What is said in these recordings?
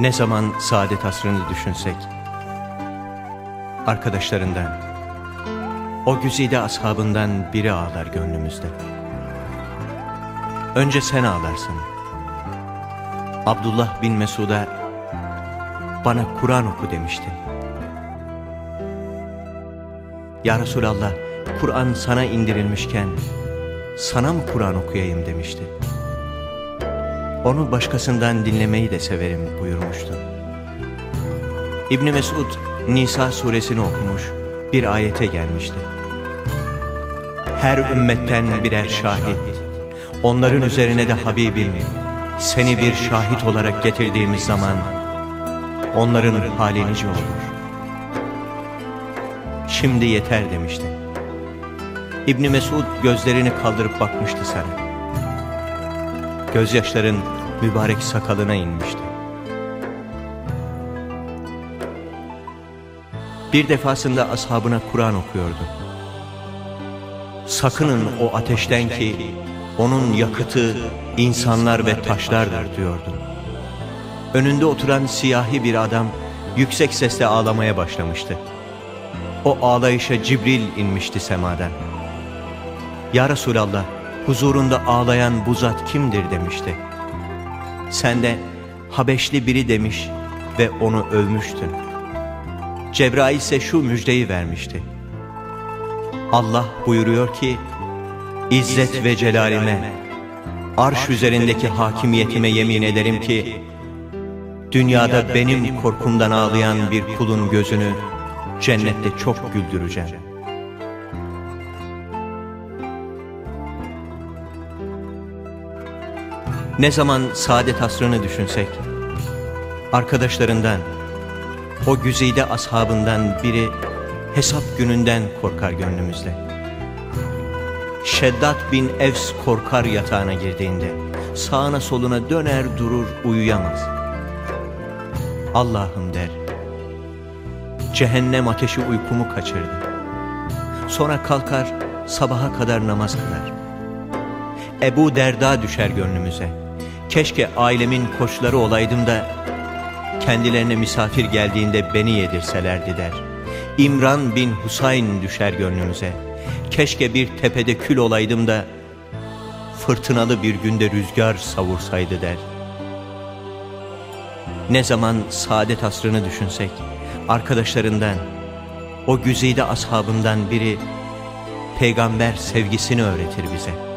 Ne zaman saadet asrını düşünsek, arkadaşlarından, o güzide ashabından biri ağlar gönlümüzde. Önce sen ağlarsın. Abdullah bin Mesud'a bana Kur'an oku demiştin. Ya Resulallah, Kur'an sana indirilmişken sana mı Kur'an okuyayım demişti. Onu başkasından dinlemeyi de severim buyurmuştu. İbni Mesud Nisa suresini okumuş bir ayete gelmişti. Her ümmetten birer şahit, onların üzerine de Habibim, seni bir şahit olarak getirdiğimiz zaman onların hali nice olur. Şimdi yeter demişti. İbni Mesud gözlerini kaldırıp bakmıştı sana. Gözyaşların mübarek sakalına inmişti. Bir defasında ashabına Kur'an okuyordu. Sakının o ateşten ki onun yakıtı insanlar ve taşlardır diyordu. Önünde oturan siyahi bir adam yüksek sesle ağlamaya başlamıştı. O ağlayışa Cibril inmişti semadan. Ya Resulallah huzurunda ağlayan bu zat kimdir demişti. Sen de Habeşli biri demiş ve onu övmüştün. Cebrail ise şu müjdeyi vermişti. Allah buyuruyor ki, İzzet ve celalime, arş üzerindeki hakimiyetime yemin ederim ki, dünyada benim korkumdan ağlayan bir kulun gözünü cennette çok güldüreceğim. Ne zaman saadet asrını düşünsek, arkadaşlarından, o güzide ashabından biri hesap gününden korkar gönlümüzde. Şeddat bin Evs korkar yatağına girdiğinde, sağına soluna döner durur uyuyamaz. Allah'ım der, cehennem ateşi uykumu kaçırdı. Sonra kalkar sabaha kadar namaz kılar. Ebu Derda düşer gönlümüze. Keşke ailemin koçları olaydım da kendilerine misafir geldiğinde beni yedirselerdi der. İmran bin Husayn düşer gönlümüze. Keşke bir tepede kül olaydım da fırtınalı bir günde rüzgar savursaydı der. Ne zaman saadet asrını düşünsek, arkadaşlarından, o güzide ashabından biri peygamber sevgisini öğretir bize.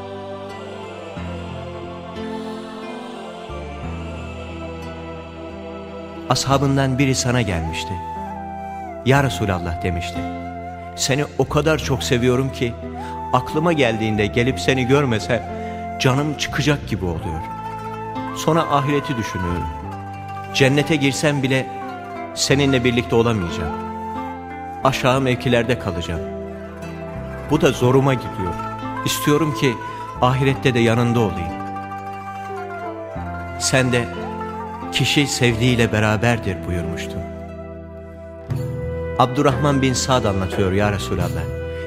Ashabından biri sana gelmişti. Ya Resulallah demişti. Seni o kadar çok seviyorum ki aklıma geldiğinde gelip seni görmese canım çıkacak gibi oluyor. Sonra ahireti düşünüyorum. Cennete girsem bile seninle birlikte olamayacağım. Aşağı mevkilerde kalacağım. Bu da zoruma gidiyor. İstiyorum ki ahirette de yanında olayım. Sen de kişi sevdiğiyle beraberdir buyurmuştun. Abdurrahman bin Sa'd anlatıyor ya Resulallah.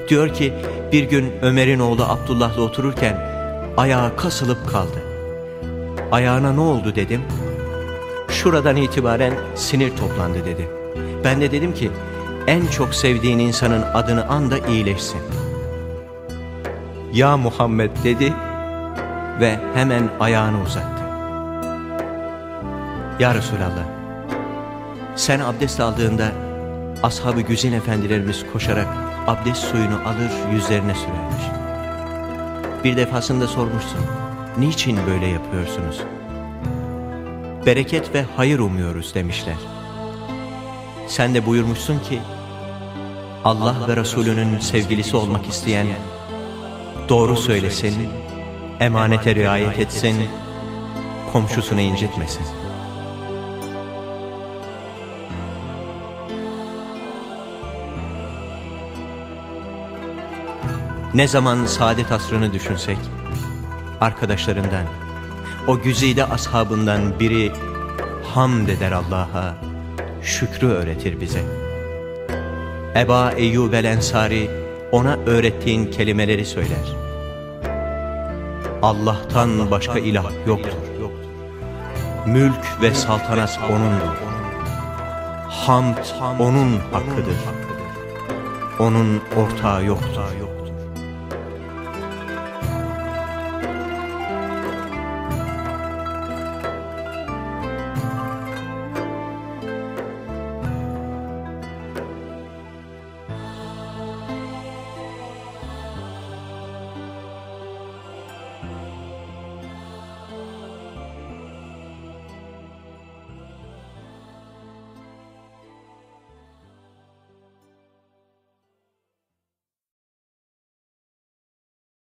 Diyor ki bir gün Ömer'in oğlu Abdullah'la otururken ayağı kasılıp kaldı. Ayağına ne oldu dedim. Şuradan itibaren sinir toplandı dedi. Ben de dedim ki en çok sevdiğin insanın adını anda iyileşsin. Ya Muhammed dedi ve hemen ayağını uzattı. Ya Resulallah sen abdest aldığında ashab-ı güzin efendilerimiz koşarak abdest suyunu alır yüzlerine sürermiş. Bir defasında sormuşsun, niçin böyle yapıyorsunuz? Bereket ve hayır umuyoruz demişler. Sen de buyurmuşsun ki, Allah ve Resulünün sevgilisi olmak isteyen, doğru söylesin, emanete riayet etsin, komşusunu incitmesin. Ne zaman saadet asrını düşünsek, arkadaşlarından, o güzide ashabından biri hamd eder Allah'a, şükrü öğretir bize. Eba Eyyub el Ensari ona öğrettiğin kelimeleri söyler. Allah'tan başka ilah yoktur. Mülk ve saltanat O'nundur. Hamd O'nun hakkıdır. O'nun ortağı yoktur.